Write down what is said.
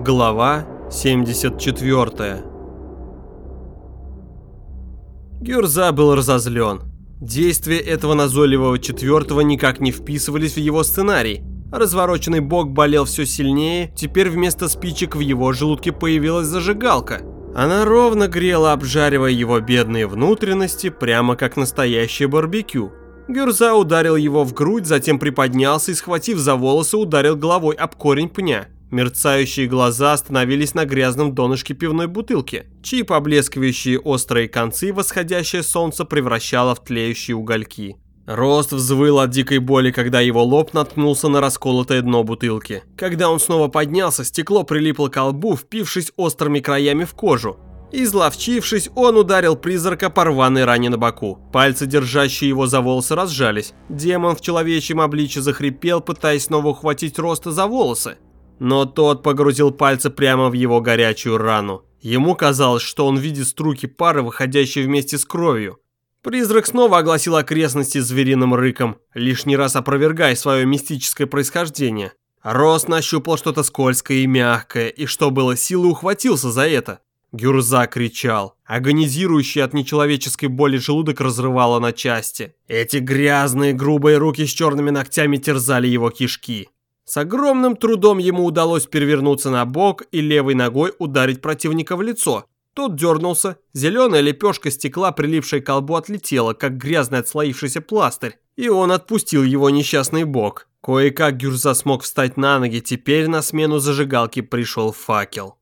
Глава 74 Гюрза был разозлен. Действия этого назойливого четвертого никак не вписывались в его сценарий. Развороченный бок болел все сильнее, теперь вместо спичек в его желудке появилась зажигалка. Она ровно грела, обжаривая его бедные внутренности, прямо как настоящее барбекю. Гюрза ударил его в грудь, затем приподнялся и, схватив за волосы, ударил головой об корень пня. Мерцающие глаза остановились на грязном донышке пивной бутылки, чьи поблескивающие острые концы восходящее солнце превращало в тлеющие угольки. Рост взвыл от дикой боли, когда его лоб наткнулся на расколотое дно бутылки. Когда он снова поднялся, стекло прилипло к лбу, впившись острыми краями в кожу. Изловчившись, он ударил призрака по рваной ране на боку. Пальцы, держащие его за волосы, разжались. Демон в человечьем обличье захрипел, пытаясь снова ухватить Роста за волосы. Но тот погрузил пальцы прямо в его горячую рану. Ему казалось, что он видит струки пары, выходящие вместе с кровью. Призрак снова огласил окрестности звериным рыком, лишний раз опровергая свое мистическое происхождение. Рост нащупал что-то скользкое и мягкое, и что было силы ухватился за это. Гюрза кричал. Агонизирующий от нечеловеческой боли желудок разрывало на части. Эти грязные грубые руки с черными ногтями терзали его кишки. С огромным трудом ему удалось перевернуться на бок и левой ногой ударить противника в лицо. Тот дернулся, зеленая лепешка стекла, прилипшая к колбу, отлетела, как грязный отслоившийся пластырь, и он отпустил его несчастный бок. Кое-как Гюрза смог встать на ноги, теперь на смену зажигалки пришел факел.